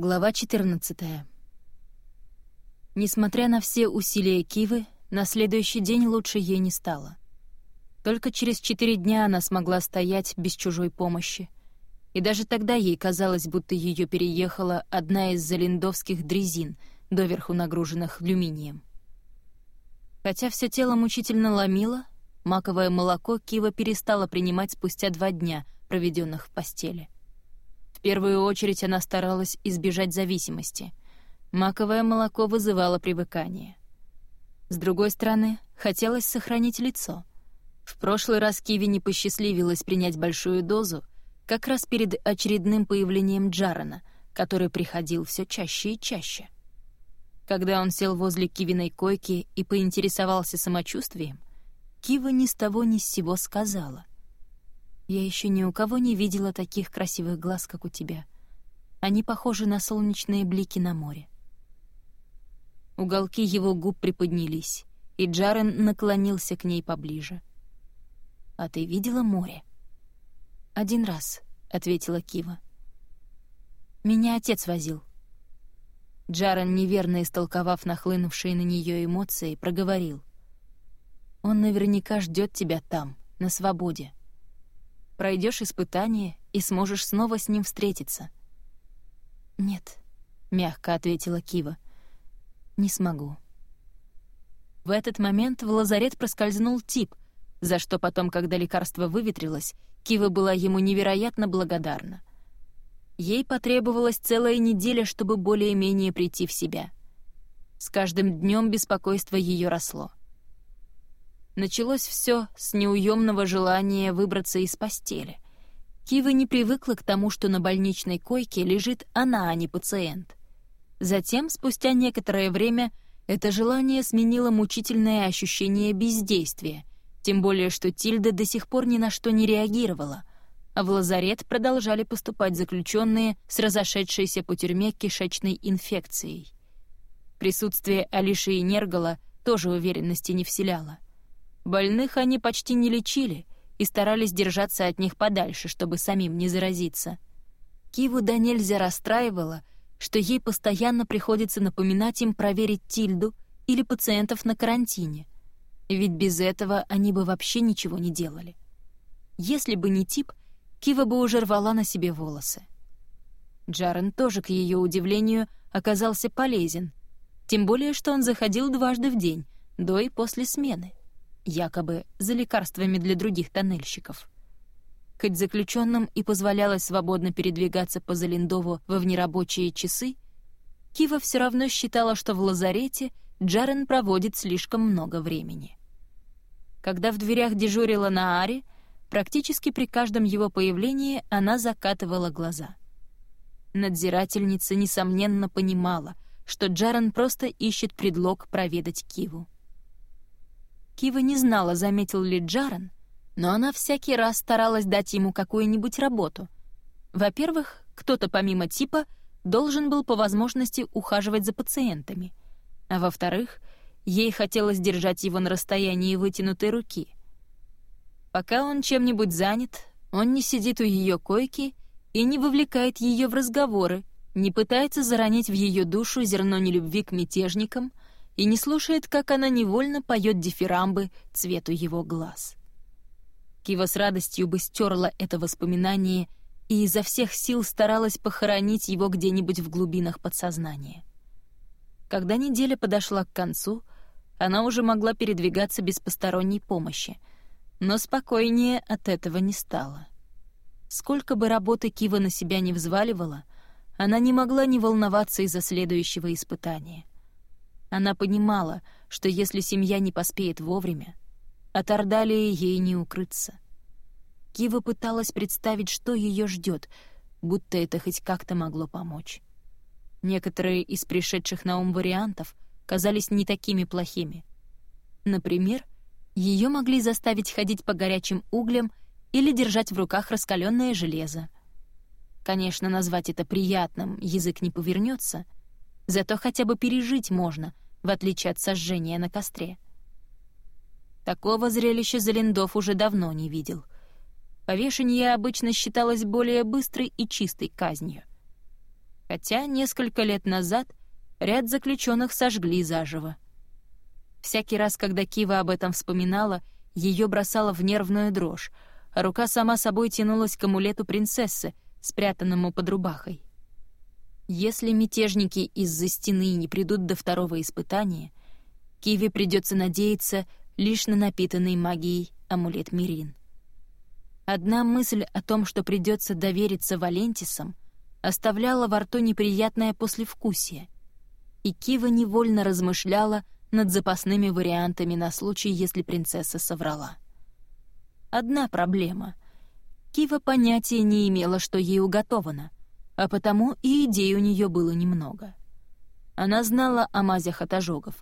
Глава 14 Несмотря на все усилия Кивы, на следующий день лучше ей не стало. Только через четыре дня она смогла стоять без чужой помощи. И даже тогда ей казалось, будто ее переехала одна из залиндовских дрезин, доверху нагруженных алюминием. Хотя все тело мучительно ломило, маковое молоко Кива перестала принимать спустя два дня, проведенных в постели — в первую очередь она старалась избежать зависимости. Маковое молоко вызывало привыкание. С другой стороны, хотелось сохранить лицо. В прошлый раз Киви не посчастливилось принять большую дозу, как раз перед очередным появлением Джарана, который приходил все чаще и чаще. Когда он сел возле Кивиной койки и поинтересовался самочувствием, Кива ни с того ни с сего сказала. Я еще ни у кого не видела таких красивых глаз, как у тебя. Они похожи на солнечные блики на море. Уголки его губ приподнялись, и Джарен наклонился к ней поближе. «А ты видела море?» «Один раз», — ответила Кива. «Меня отец возил». Джарен, неверно истолковав нахлынувшие на нее эмоции, проговорил. «Он наверняка ждет тебя там, на свободе пройдешь испытание и сможешь снова с ним встретиться». «Нет», — мягко ответила Кива, — «не смогу». В этот момент в лазарет проскользнул тип, за что потом, когда лекарство выветрилось, Кива была ему невероятно благодарна. Ей потребовалась целая неделя, чтобы более-менее прийти в себя. С каждым днем беспокойство ее росло. Началось все с неуемного желания выбраться из постели. Кива не привыкла к тому, что на больничной койке лежит она, а не пациент. Затем, спустя некоторое время, это желание сменило мучительное ощущение бездействия, тем более что Тильда до сих пор ни на что не реагировала, а в лазарет продолжали поступать заключенные с разошедшейся по тюрьме кишечной инфекцией. Присутствие Алиши и Нергала тоже уверенности не вселяло. Больных они почти не лечили и старались держаться от них подальше, чтобы самим не заразиться. Киву да нельзя расстраивала, что ей постоянно приходится напоминать им проверить Тильду или пациентов на карантине. Ведь без этого они бы вообще ничего не делали. Если бы не тип, Кива бы уже рвала на себе волосы. Джарен тоже, к ее удивлению, оказался полезен, тем более что он заходил дважды в день, до и после смены якобы за лекарствами для других тоннельщиков. Хоть заключенным и позволялось свободно передвигаться по Залиндову во внерабочие часы, Кива все равно считала, что в лазарете Джарен проводит слишком много времени. Когда в дверях дежурила на Аре, практически при каждом его появлении она закатывала глаза. Надзирательница, несомненно, понимала, что Джарен просто ищет предлог проведать Киву. Кива не знала, заметил ли Джаран, но она всякий раз старалась дать ему какую-нибудь работу. Во-первых, кто-то помимо типа должен был по возможности ухаживать за пациентами, а во-вторых, ей хотелось держать его на расстоянии вытянутой руки. Пока он чем-нибудь занят, он не сидит у ее койки и не вовлекает ее в разговоры, не пытается заронить в ее душу зерно нелюбви к мятежникам — и не слушает, как она невольно поет дифирамбы цвету его глаз. Кива с радостью бы стерла это воспоминание и изо всех сил старалась похоронить его где-нибудь в глубинах подсознания. Когда неделя подошла к концу, она уже могла передвигаться без посторонней помощи, но спокойнее от этого не стало. Сколько бы работы Кива на себя не взваливала, она не могла не волноваться из-за следующего испытания — она понимала, что если семья не поспеет вовремя, от Ордалии ей не укрыться. Кива пыталась представить, что ее ждет, будто это хоть как-то могло помочь. Некоторые из пришедших на ум вариантов казались не такими плохими. Например, ее могли заставить ходить по горячим углям или держать в руках раскаленное железо. Конечно, назвать это приятным язык не повернется — Зато хотя бы пережить можно, в отличие от сожжения на костре. Такого зрелища Залендов уже давно не видел. Повешение обычно считалось более быстрой и чистой казнью. Хотя несколько лет назад ряд заключенных сожгли заживо. Всякий раз, когда Кива об этом вспоминала, ее бросала в нервную дрожь, а рука сама собой тянулась к амулету принцессы, спрятанному под рубахой. Если мятежники из-за стены не придут до второго испытания, Киви придется надеяться лишь на напитанный магией амулет Мирин. Одна мысль о том, что придется довериться Валентисам, оставляла во рту неприятное послевкусие, и Кива невольно размышляла над запасными вариантами на случай, если принцесса соврала. Одна проблема. Кива понятия не имела, что ей уготовано, а потому и идей у нее было немного. Она знала о мазях от ожогов,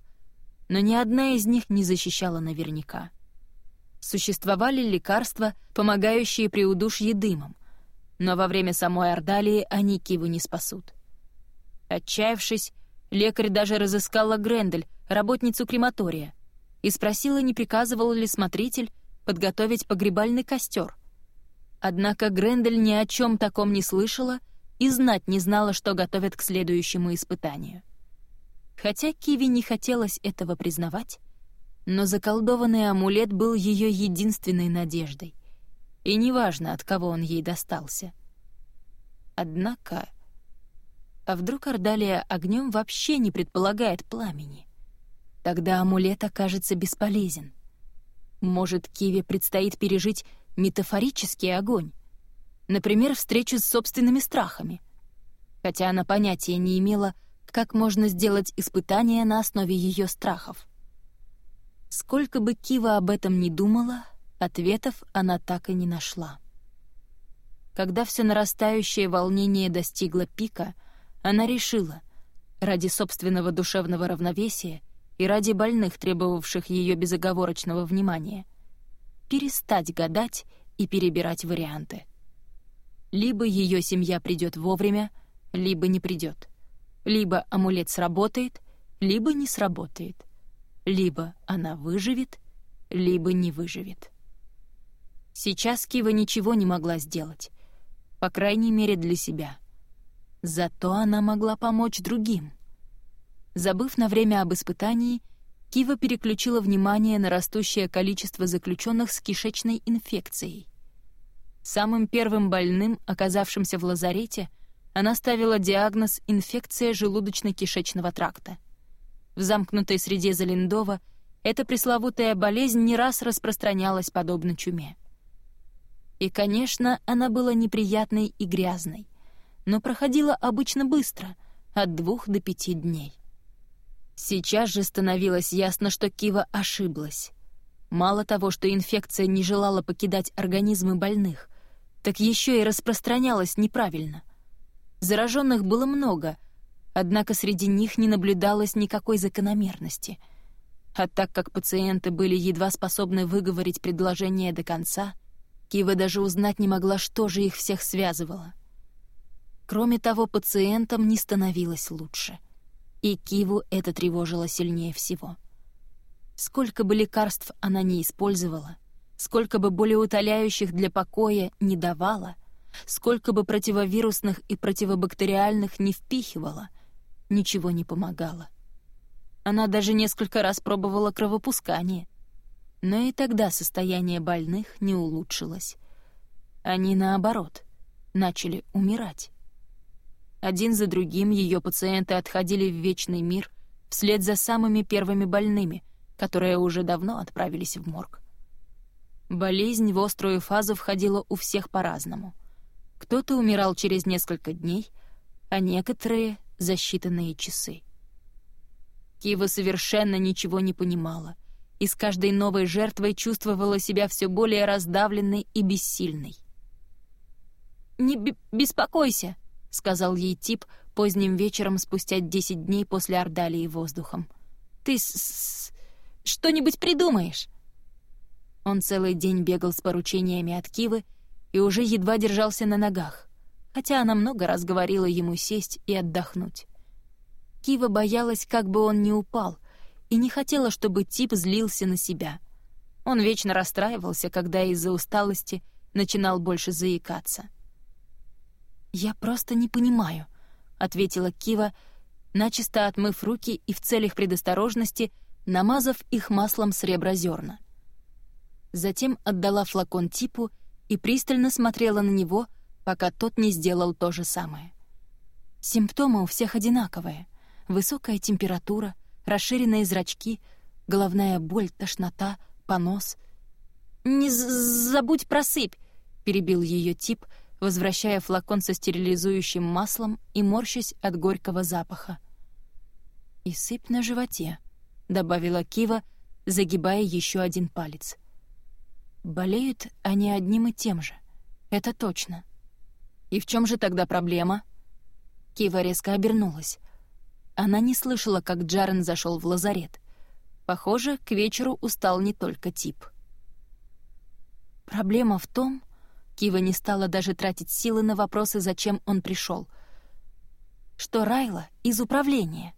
но ни одна из них не защищала наверняка. Существовали лекарства, помогающие при удушье дымом, но во время самой Ордалии они Киву не спасут. Отчаявшись, лекарь даже разыскала Грендель, работницу крематория, и спросила, не приказывал ли смотритель подготовить погребальный костер. Однако Грендель ни о чем таком не слышала и знать не знала, что готовят к следующему испытанию. Хотя Киви не хотелось этого признавать, но заколдованный амулет был ее единственной надеждой, и неважно, от кого он ей достался. Однако... А вдруг Ордалия огнем вообще не предполагает пламени? Тогда амулет окажется бесполезен. Может, Киве предстоит пережить метафорический огонь, например, встречу с собственными страхами, хотя она понятия не имела, как можно сделать испытание на основе ее страхов. Сколько бы Кива об этом ни думала, ответов она так и не нашла. Когда все нарастающее волнение достигло пика, она решила, ради собственного душевного равновесия и ради больных, требовавших ее безоговорочного внимания, перестать гадать и перебирать варианты. Либо ее семья придет вовремя, либо не придет. Либо амулет сработает, либо не сработает. Либо она выживет, либо не выживет. Сейчас Кива ничего не могла сделать, по крайней мере для себя. Зато она могла помочь другим. Забыв на время об испытании, Кива переключила внимание на растущее количество заключенных с кишечной инфекцией. Самым первым больным, оказавшимся в лазарете, она ставила диагноз «инфекция желудочно-кишечного тракта». В замкнутой среде Залиндова эта пресловутая болезнь не раз распространялась подобно чуме. И, конечно, она была неприятной и грязной, но проходила обычно быстро, от двух до пяти дней. Сейчас же становилось ясно, что Кива ошиблась. Мало того, что инфекция не желала покидать организмы больных, так еще и распространялась неправильно. Зараженных было много, однако среди них не наблюдалось никакой закономерности. А так как пациенты были едва способны выговорить предложение до конца — Кива даже узнать не могла, что же их всех связывало. Кроме того, пациентам не становилось лучше. И Киву это тревожило сильнее всего. Сколько бы лекарств она не использовала, сколько бы болеутоляющих для покоя не давала, сколько бы противовирусных и противобактериальных не впихивала, ничего не помогало. Она даже несколько раз пробовала кровопускание — но и тогда состояние больных не улучшилось. Они, наоборот, начали умирать. Один за другим ее пациенты отходили в вечный мир вслед за самыми первыми больными, которые уже давно отправились в морг. Болезнь в острую фазу входила у всех по-разному. Кто-то умирал через несколько дней, а некоторые — за считанные часы. Кива совершенно ничего не понимала — и с каждой новой жертвой чувствовала себя все более раздавленной и бессильной. «Не беспокойся», — сказал ей тип поздним вечером спустя десять дней после Ордалии воздухом. «Ты что-нибудь придумаешь?» Он целый день бегал с поручениями от Кивы и уже едва держался на ногах, хотя она много раз говорила ему сесть и отдохнуть. Кива боялась, как бы он не упал — и не хотела, чтобы тип злился на себя. Он вечно расстраивался, когда из-за усталости начинал больше заикаться. «Я просто не понимаю, — ответила Кива, начисто отмыв руки и в целях предосторожности намазав их маслом с ребра зерна. Затем отдала флакон типу и пристально смотрела на него, пока тот не сделал то же самое. Симптомы у всех одинаковые. Высокая температура, расширенные зрачки, головная боль, тошнота, понос. «Не забудь просыпь!» — перебил ее тип, возвращая флакон со стерилизующим маслом и морщась от горького запаха. «И сыпь на животе», — добавила Кива, загибая еще один палец. «Болеют они одним и тем же. Это точно». «И в чем же тогда проблема?» Кива резко обернулась. Она не слышала, как Джарен зашел в лазарет. Похоже, к вечеру устал не только тип. Проблема в том, Кива не стала даже тратить силы на вопросы, зачем он пришел, что Райла из управления.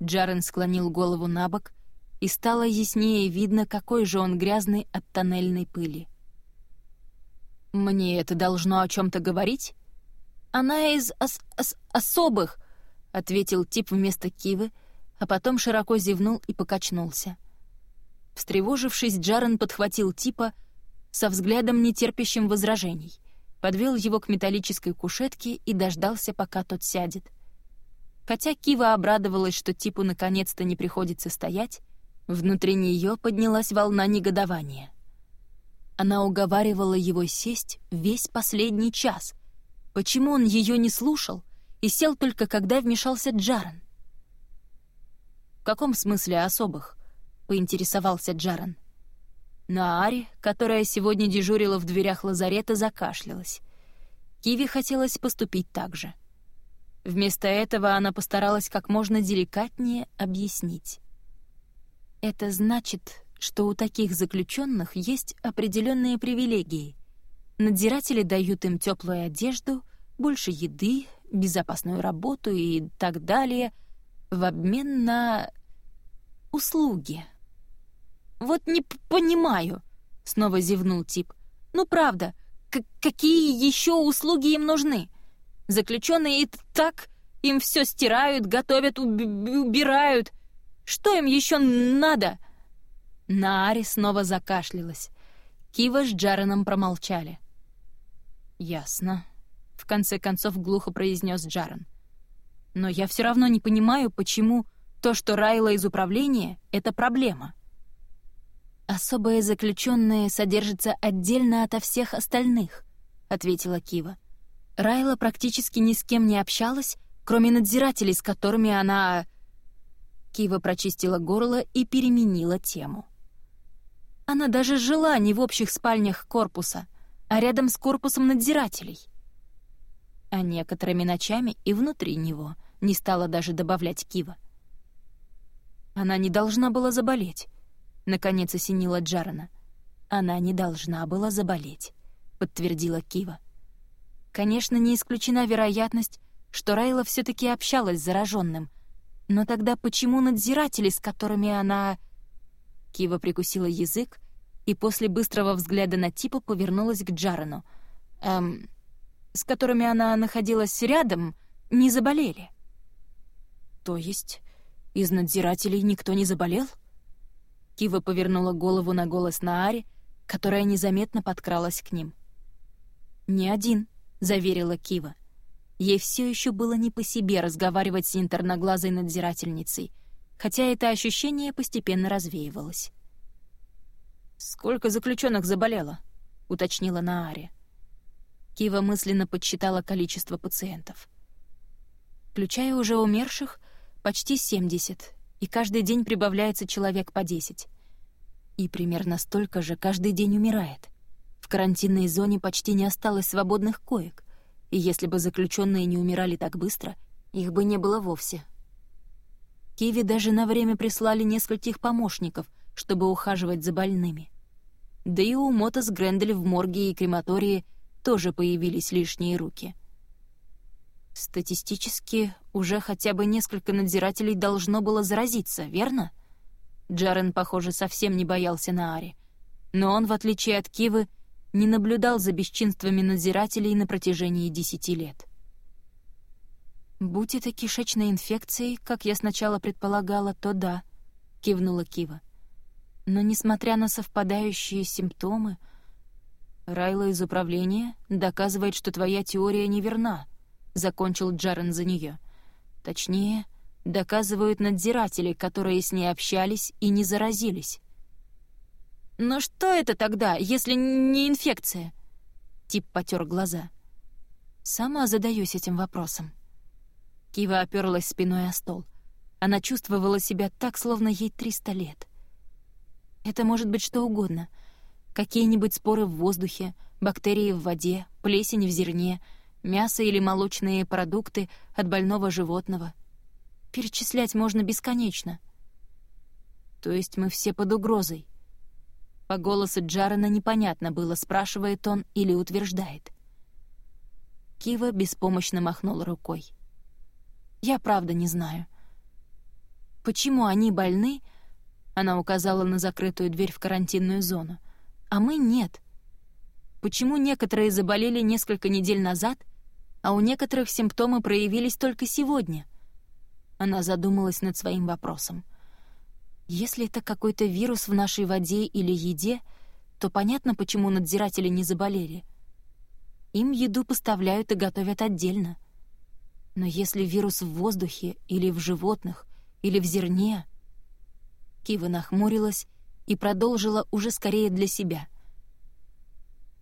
Джарен склонил голову на бок, и стало яснее видно, какой же он грязный от тоннельной пыли. «Мне это должно о чем то говорить?» «Она из ос ос особых», — ответил тип вместо Кивы, а потом широко зевнул и покачнулся. Встревожившись, Джарен подхватил типа со взглядом, нетерпящим возражений, подвел его к металлической кушетке и дождался, пока тот сядет. Хотя Кива обрадовалась, что типу наконец-то не приходится стоять, внутри нее поднялась волна негодования. Она уговаривала его сесть весь последний час, Почему он ее не слушал и сел только когда вмешался Джаран? «В каком смысле особых?» — поинтересовался Джаран. Наари, которая сегодня дежурила в дверях лазарета, закашлялась. Киви хотелось поступить так же. Вместо этого она постаралась как можно деликатнее объяснить. «Это значит, что у таких заключенных есть определенные привилегии. Надзиратели дают им теплую одежду, больше еды, безопасную работу и так далее в обмен на услуги. «Вот не понимаю», — снова зевнул тип. «Ну правда, какие еще услуги им нужны? Заключенные и так им все стирают, готовят, убирают. Что им еще надо?» Наари снова закашлялась. Кива с Джареном промолчали. «Ясно», в конце концов глухо произнес Джаран. Но я все равно не понимаю, почему то, что Райла из управления, — это проблема. «Особые заключенные содержатся отдельно ото всех остальных», — ответила Кива. Райла практически ни с кем не общалась, кроме надзирателей, с которыми она... Кива прочистила горло и переменила тему. Она даже жила не в общих спальнях корпуса, а рядом с корпусом надзирателей — а некоторыми ночами и внутри него не стала даже добавлять Кива. Она не должна была заболеть, наконец осенила Джарана. Она не должна была заболеть, подтвердила Кива. Конечно, не исключена вероятность, что Райла все таки общалась с зараженным, но тогда почему надзиратели, с которыми она... Кива прикусила язык и после быстрого взгляда на Типа повернулась к Джарану. «Эм, с которыми она находилась рядом, не заболели. То есть из надзирателей никто не заболел? Кива повернула голову на голос Наари, которая незаметно подкралась к ним. «Не один», — заверила Кива. Ей все еще было не по себе разговаривать с интерноглазой надзирательницей, хотя это ощущение постепенно развеивалось. «Сколько заключенных заболело?» — уточнила Наари. Кива мысленно подсчитала количество пациентов. Включая уже умерших, почти 70, и каждый день прибавляется человек по 10. И примерно столько же каждый день умирает. В карантинной зоне почти не осталось свободных коек, и если бы заключенные не умирали так быстро, их бы не было вовсе. Киви даже на время прислали нескольких помощников, чтобы ухаживать за больными. Да и у Мотос Грендель в морге и крематории — тоже появились лишние руки. Статистически, уже хотя бы несколько надзирателей должно было заразиться, верно? Джарен, похоже, совсем не боялся Наари. Но он, в отличие от Кивы, не наблюдал за бесчинствами надзирателей на протяжении десяти лет. «Будь это кишечной инфекцией, как я сначала предполагала, то да», — кивнула Кива. «Но несмотря на совпадающие симптомы, Райла из управления доказывает, что твоя теория неверна», — закончил Джарен за нее. «Точнее, доказывают надзиратели, которые с ней общались и не заразились». «Но что это тогда, если не инфекция?» Тип потер глаза. «Сама задаюсь этим вопросом». Кива оперлась спиной о стол. Она чувствовала себя так, словно ей 300 лет. Это может быть что угодно. Какие-нибудь споры в воздухе, бактерии в воде, плесень в зерне, мясо или молочные продукты от больного животного. Перечислять можно бесконечно. То есть мы все под угрозой. По голосу Джарена непонятно было, спрашивает он или утверждает. Кива беспомощно махнула рукой. Я правда не знаю. Почему они больны, она указала на закрытую дверь в карантинную зону, а мы нет? Почему некоторые заболели несколько недель назад, а у некоторых симптомы проявились только сегодня? Она задумалась над своим вопросом. Если это какой-то вирус в нашей воде или еде, то понятно, почему надзиратели не заболели. Им еду поставляют и готовят отдельно — но если вирус в воздухе или в животных, или в зерне... Кива нахмурилась и продолжила уже скорее для себя.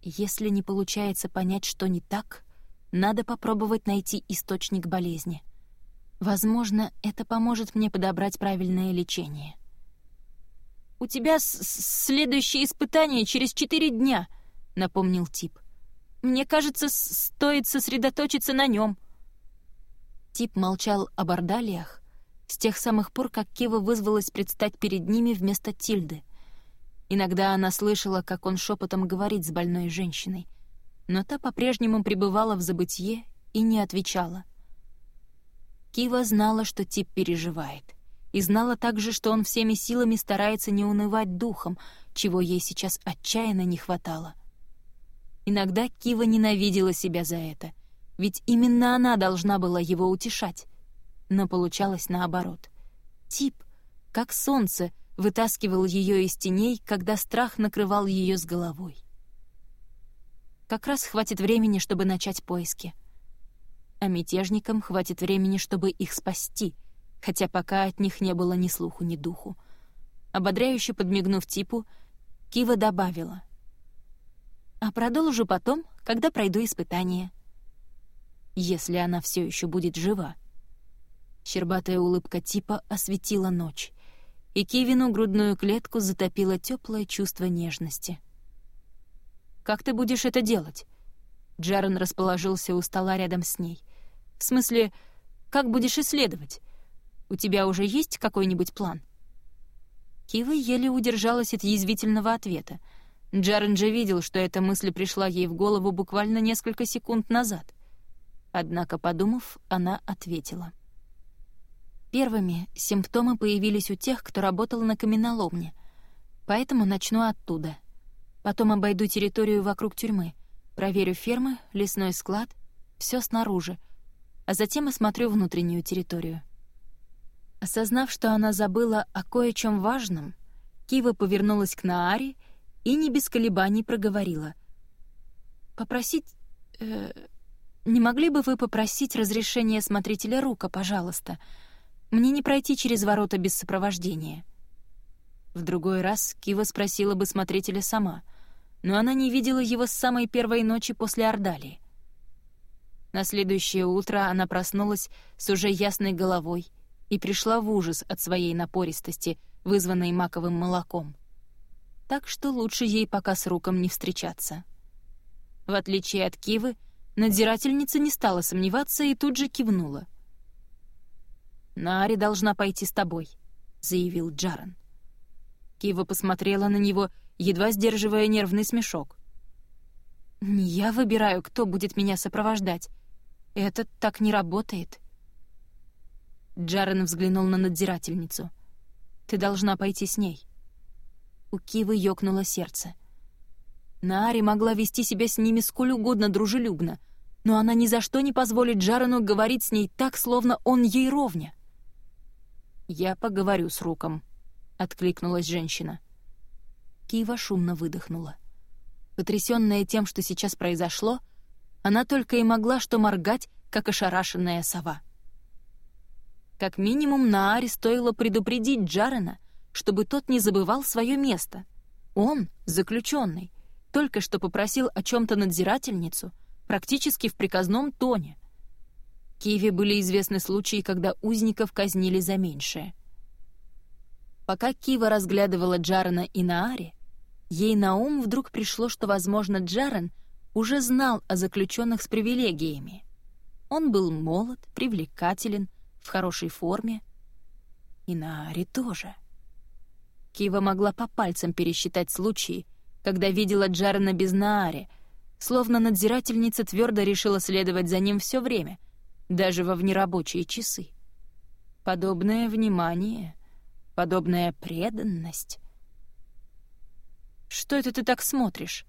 Если не получается понять, что не так, надо попробовать найти источник болезни. Возможно, это поможет мне подобрать правильное лечение. «У тебя следующее испытание через четыре дня», — напомнил Тип. «Мне кажется, стоит сосредоточиться на нем. Тип молчал об ордалиях с тех самых пор, как Кива вызвалась предстать перед ними вместо Тильды. Иногда она слышала, как он шепотом говорит с больной женщиной, но та по-прежнему пребывала в забытье и не отвечала. Кива знала, что Тип переживает, и знала также, что он всеми силами старается не унывать духом, чего ей сейчас отчаянно не хватало. Иногда Кива ненавидела себя за это — ведь именно она должна была его утешать. Но получалось наоборот. Тип, как солнце, вытаскивал ее из теней, когда страх накрывал ее с головой. Как раз хватит времени, чтобы начать поиски. А мятежникам хватит времени, чтобы их спасти, хотя пока от них не было ни слуху, ни духу. Ободряюще подмигнув типу, Кива добавила. «А продолжу потом, когда пройду испытание» если она все еще будет жива. Щербатая улыбка типа осветила ночь, и Кивину грудную клетку затопило теплое чувство нежности. «Как ты будешь это делать?» Джарен расположился у стола рядом с ней. «В смысле, как будешь исследовать? У тебя уже есть какой-нибудь план?» Кива еле удержалась от язвительного ответа. Джарен же видел, что эта мысль пришла ей в голову буквально несколько секунд назад. Однако, подумав, она ответила. Первыми симптомы появились у тех, кто работал на каменоломне, поэтому начну оттуда. Потом обойду территорию вокруг тюрьмы, проверю фермы, лесной склад, все снаружи, а затем осмотрю внутреннюю территорию. Осознав, что она забыла о кое-чем важном, Кива повернулась к Нааре и не без колебаний проговорила. «Попросить... Э, не могли бы вы попросить разрешения смотрителя Рука, пожалуйста? Мне не пройти через ворота без сопровождения». В другой раз Кива спросила бы смотрителя сама, но она не видела его с самой первой ночи после Ордалии. На следующее утро она проснулась с уже ясной головой и пришла в ужас от своей напористости, вызванной маковым молоком. Так что лучше ей пока с Руком не встречаться. В отличие от Кивы, Надзирательница не стала сомневаться и тут же кивнула. «Нари должна пойти с тобой», — заявил Джаран. Кива посмотрела на него, едва сдерживая нервный смешок. «Не я выбираю, кто будет меня сопровождать. Это так не работает». Джарен взглянул на надзирательницу. «Ты должна пойти с ней». У Кивы ёкнуло сердце — Наари могла вести себя с ними сколь угодно дружелюбно, но она ни за что не позволит Джарену говорить с ней так, словно он ей ровня. «Я поговорю с Руком», — откликнулась женщина. Кива шумно выдохнула. Потрясённая тем, что сейчас произошло, она только и могла что моргать, как ошарашенная сова. Как минимум, Нааре стоило предупредить Джарена, чтобы тот не забывал свое место. Он, заключенный, только что попросил о чем-то надзирательницу, практически в приказном тоне — Киеве были известны случаи, когда узников казнили за меньшее. Пока Кива разглядывала Джарена и Нааре, ей на ум вдруг пришло, что, возможно, Джарен уже знал о заключенных с привилегиями. Он был молод, привлекателен, в хорошей форме. И Нааре тоже. Кива могла по пальцам пересчитать случаи, когда видела Джарена без Нааре, словно надзирательница твердо решила следовать за ним все время, даже во внерабочие часы. Подобное внимание, подобная преданность. «Что это ты так смотришь?»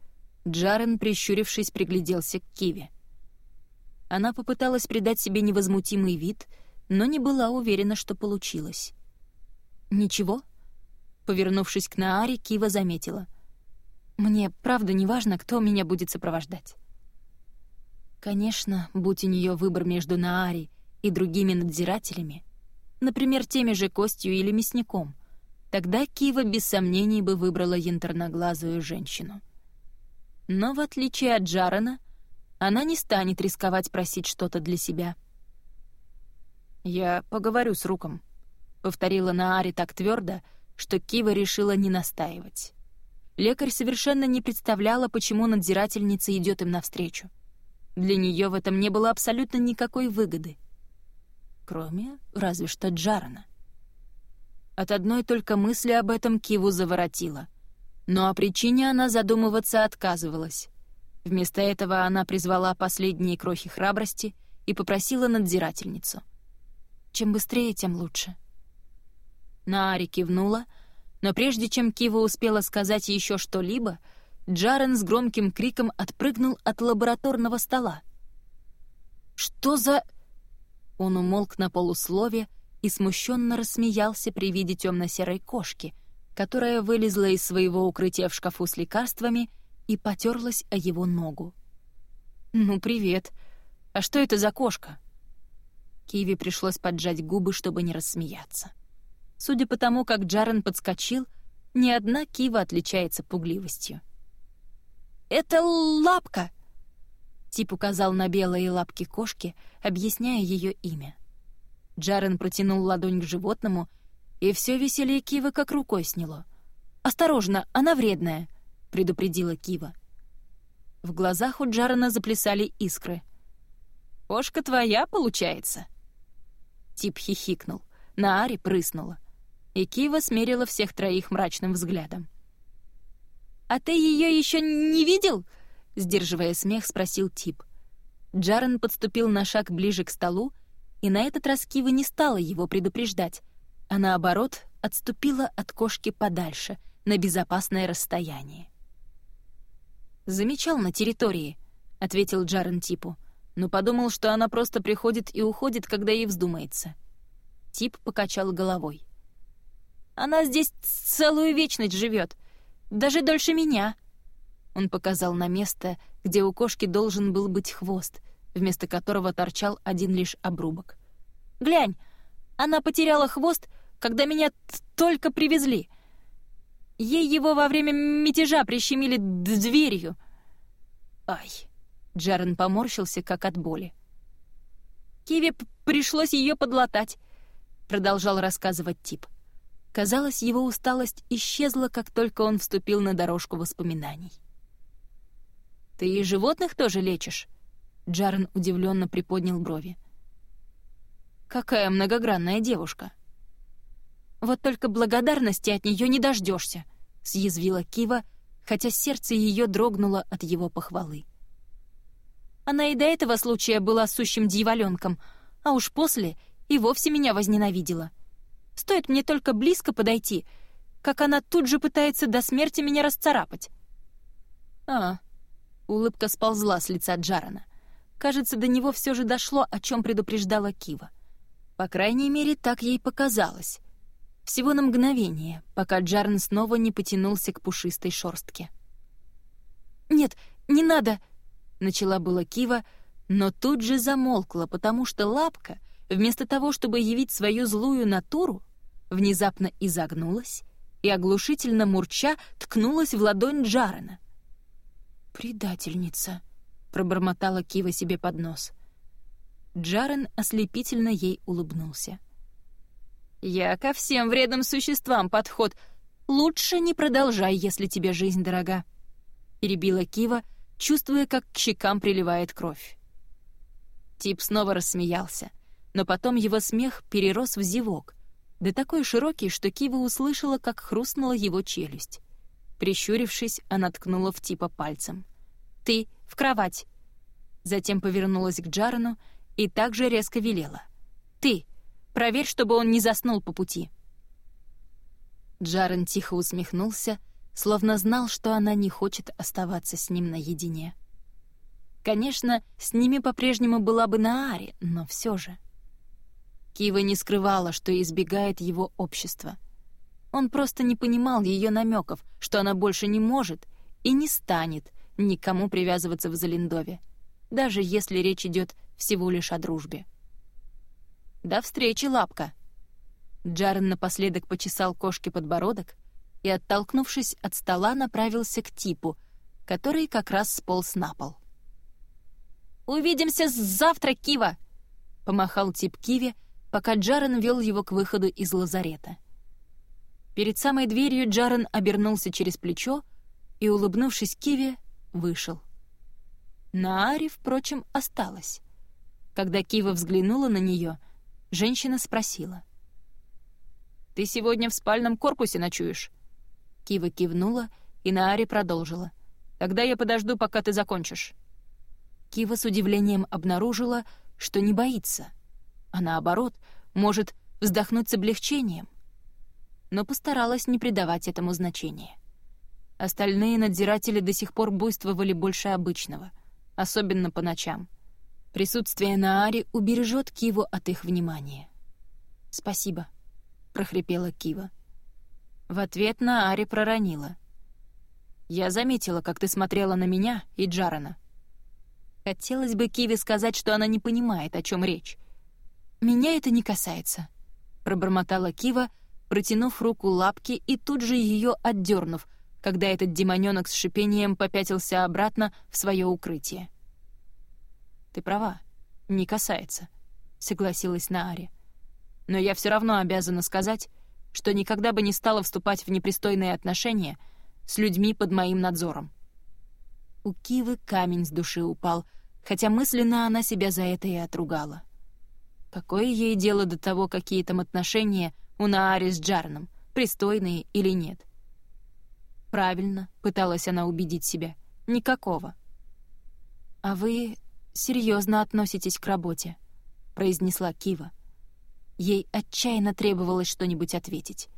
Джарен, прищурившись, пригляделся к Киве. Она попыталась придать себе невозмутимый вид, но не была уверена, что получилось. «Ничего?» Повернувшись к Нааре, Кива заметила. «Мне правда не важно, кто меня будет сопровождать». Конечно, будь у нее выбор между Наари и другими надзирателями, например, теми же Костью или Мясником, тогда Кива без сомнений бы выбрала янтарноглазую женщину. Но в отличие от Джарена, она не станет рисковать просить что-то для себя. «Я поговорю с Руком», — повторила Наари так твердо, что Кива решила не настаивать. Лекарь совершенно не представляла, почему надзирательница идет им навстречу. Для нее в этом не было абсолютно никакой выгоды. Кроме разве что Джарана. От одной только мысли об этом Киву заворотила. Но о причине она задумываться отказывалась. Вместо этого она призвала последние крохи храбрости и попросила надзирательницу. «Чем быстрее, тем лучше». Наари кивнула, но прежде чем Кива успела сказать еще что-либо, Джарен с громким криком отпрыгнул от лабораторного стола. «Что за...» Он умолк на полуслове и смущенно рассмеялся при виде темно-серой кошки, которая вылезла из своего укрытия в шкафу с лекарствами и потерлась о его ногу. «Ну, привет. А что это за кошка?» Киви пришлось поджать губы, чтобы не рассмеяться. Судя по тому, как Джарен подскочил, ни одна Кива отличается пугливостью. «Это лапка!» Тип указал на белые лапки кошки, объясняя ее имя. Джарен протянул ладонь к животному, и все веселье Кивы как рукой сняло. «Осторожно, она вредная!» — предупредила Кива. В глазах у Джарена заплясали искры. «Кошка твоя, получается?» Тип хихикнул, на Ари прыснула, и Кива смерила всех троих мрачным взглядом. «А ты ее еще не видел?» — сдерживая смех, спросил тип. Джарен подступил на шаг ближе к столу, и на этот раз Кива не стала его предупреждать, а наоборот отступила от кошки подальше, на безопасное расстояние. «Замечал на территории», — ответил Джарен типу, но подумал, что она просто приходит и уходит, когда ей вздумается. Тип покачал головой. «Она здесь целую вечность живет. Даже дольше меня!» Он показал на место, где у кошки должен был быть хвост, вместо которого торчал один лишь обрубок. «Глянь, она потеряла хвост, когда меня только привезли. Ей его во время мятежа прищемили дверью». «Ай!» — Джарен поморщился, как от боли. «Киви пришлось ее подлатать», — продолжал рассказывать тип. Казалось, его усталость исчезла, как только он вступил на дорожку воспоминаний. «Ты и животных тоже лечишь?» Джарен удивленно приподнял брови. «Какая многогранная девушка!» «Вот только благодарности от нее не дождешься», — съязвила Кива, хотя сердце ее дрогнуло от его похвалы. Она и до этого случая была сущим дьяволенком, а уж после и вовсе меня возненавидела. Стоит мне только близко подойти, как она тут же пытается до смерти меня расцарапать. А, улыбка сползла с лица Джарана. кажется, до него все же дошло, о чем предупреждала Кива. По крайней мере, так ей показалось. Всего на мгновение, пока Джарн снова не потянулся к пушистой шорстке. «Нет, не надо!» — начала была Кива, но тут же замолкла, потому что лапка, вместо того, чтобы явить свою злую натуру, внезапно изогнулась и, оглушительно мурча, ткнулась в ладонь Джарена. «Предательница!» — пробормотала Кива себе под нос. Джарен ослепительно ей улыбнулся. «Я ко всем вредным существам подход. Лучше не продолжай, если тебе жизнь дорога», — перебила Кива, чувствуя, как к щекам приливает кровь. Тип снова рассмеялся, но потом его смех перерос в зевок, да такой широкий, что Кива услышала, как хрустнула его челюсть. Прищурившись, она ткнула в Типа пальцем. «Ты в кровать!» Затем повернулась к Джарену и также резко велела. «Ты! Проверь, чтобы он не заснул по пути!» Джарен тихо усмехнулся, словно знал, что она не хочет оставаться с ним наедине. Конечно, с ними по-прежнему была бы Наари, но все же. Кива не скрывала, что избегает его общества. Он просто не понимал ее намеков, что она больше не может и не станет никому привязываться в Залиндове, даже если речь идет всего лишь о дружбе. «До встречи, лапка!» Джарен напоследок почесал кошке подбородок и, оттолкнувшись от стола, направился к типу, который как раз сполз на пол. «Увидимся завтра, Кива!» — помахал тип Киве, пока Джарен вел его к выходу из лазарета. Перед самой дверью Джарен обернулся через плечо и, улыбнувшись Киве, вышел. На Аре, впрочем, осталась. Когда Кива взглянула на нее, женщина спросила. «Ты сегодня в спальном корпусе ночуешь?» Кива кивнула, и Наари продолжила. «Тогда я подожду, пока ты закончишь». Кива с удивлением обнаружила, что не боится, а наоборот, может вздохнуть с облегчением. Но постаралась не придавать этому значения. Остальные надзиратели до сих пор буйствовали больше обычного, особенно по ночам. Присутствие Наари убережет Киву от их внимания. «Спасибо», — прохрипела Кива. В ответ Наари проронила. «Я заметила, как ты смотрела на меня и Джарана». Хотелось бы Киве сказать, что она не понимает, о чем речь. «Меня это не касается», — пробормотала Кива, протянув руку лапки и тут же ее отдернув, когда этот демонёнок с шипением попятился обратно в свое укрытие. «Ты права, не касается», — согласилась Наари. «Но я все равно обязана сказать, что никогда бы не стала вступать в непристойные отношения с людьми под моим надзором». У Кивы камень с души упал, хотя мысленно она себя за это и отругала. Какое ей дело до того, какие там отношения у Наари с Джарном, пристойные или нет? Правильно, пыталась она убедить себя. Никакого. «А вы серьезно относитесь к работе», — произнесла Кива. Ей отчаянно требовалось что-нибудь ответить.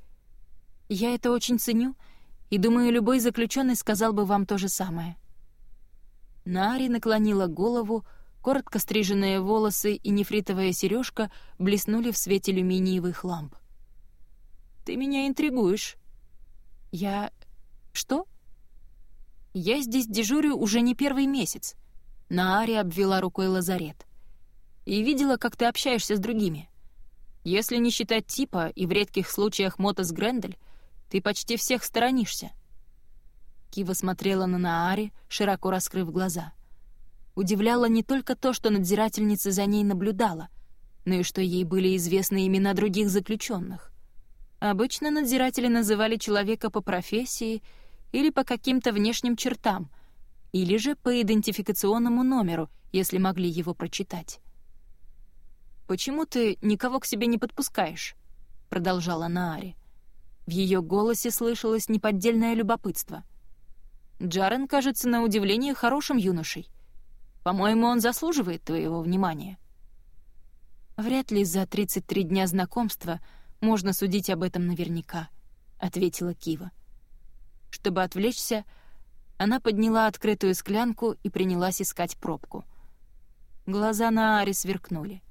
«Я это очень ценю, и думаю, любой заключенный сказал бы вам то же самое». Нари наклонила голову, коротко стриженные волосы и нефритовая сережка блеснули в свете алюминиевых ламп. «Ты меня интригуешь». «Я... что?» «Я здесь дежурю уже не первый месяц», Наари обвела рукой лазарет. «И видела, как ты общаешься с другими. Если не считать типа и в редких случаях Мотос Грендель, ты почти всех сторонишься». Кива смотрела на Наари, широко раскрыв глаза. Удивляло не только то, что надзирательница за ней наблюдала, но и что ей были известны имена других заключенных. Обычно надзиратели называли человека по профессии или по каким-то внешним чертам — или же по идентификационному номеру, если могли его прочитать. «Почему ты никого к себе не подпускаешь?» — продолжала Наари. В ее голосе слышалось неподдельное любопытство. «Джарен кажется на удивление хорошим юношей. По-моему, он заслуживает твоего внимания». «Вряд ли за 33 дня знакомства можно судить об этом наверняка», — ответила Кива. Чтобы отвлечься, она подняла открытую склянку и принялась искать пробку. Глаза на Ари сверкнули.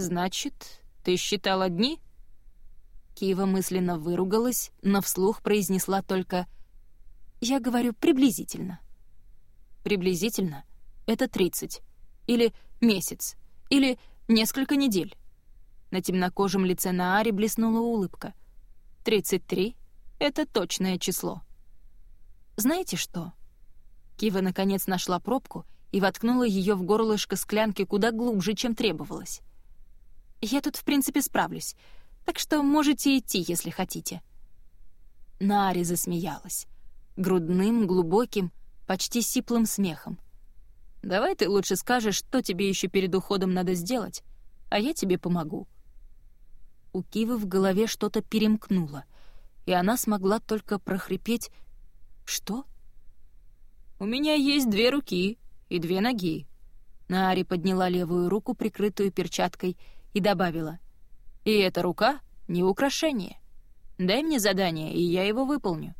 «Значит, ты считала дни?» Кива мысленно выругалась, но вслух произнесла только «Я говорю приблизительно». «Приблизительно? Это тридцать. Или месяц. Или несколько недель». На темнокожем лице Наари блеснула улыбка. «Тридцать три — это точное число». «Знаете что?» Кива наконец нашла пробку и воткнула ее в горлышко склянки куда глубже, чем требовалось. «Я тут, в принципе, справлюсь, так что можете идти, если хотите». Нари засмеялась. Грудным, глубоким, почти сиплым смехом. «Давай ты лучше скажешь, что тебе еще перед уходом надо сделать, а я тебе помогу». У Кивы в голове что-то перемкнуло, и она смогла только прохрипеть «Что?» «У меня есть две руки и две ноги». Наари подняла левую руку, прикрытую перчаткой, и добавила. «И эта рука — не украшение. Дай мне задание, и я его выполню».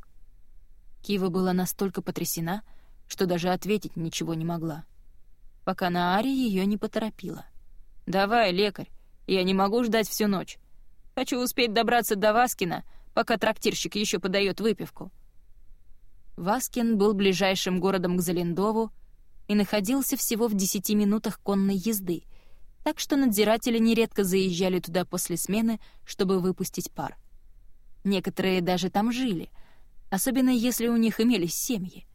Кива была настолько потрясена, что даже ответить ничего не могла. Пока Наари ее не поторопила. «Давай, лекарь, я не могу ждать всю ночь. Хочу успеть добраться до Васкина, пока трактирщик еще подает выпивку». Васкин был ближайшим городом к Залендову и находился всего в десяти минутах конной езды, так что надзиратели нередко заезжали туда после смены, чтобы выпустить пар. Некоторые даже там жили, особенно если у них имелись семьи.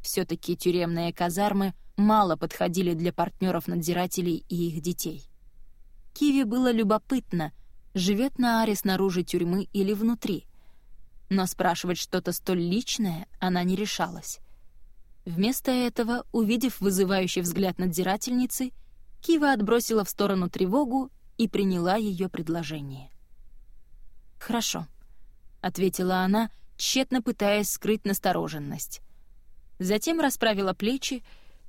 все таки тюремные казармы мало подходили для партнеров надзирателей и их детей. Киви было любопытно, живет на Аре снаружи тюрьмы или внутри. Но спрашивать что-то столь личное она не решалась. Вместо этого, увидев вызывающий взгляд надзирательницы, Кива отбросила в сторону тревогу и приняла ее предложение. «Хорошо», — ответила она, тщетно пытаясь скрыть настороженность. Затем расправила плечи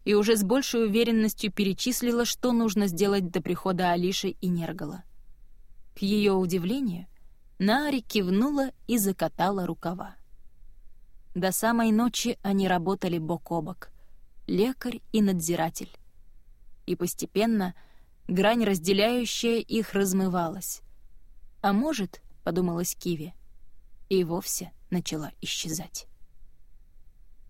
и уже с большей уверенностью перечислила, что нужно сделать до прихода Алиши и Нергала. К ее удивлению, Нари кивнула и закатала рукава. До самой ночи они работали бок о бок, лекарь и надзиратель. И постепенно грань, разделяющая их, размывалась. А может, — подумалась Киви, — и вовсе начала исчезать.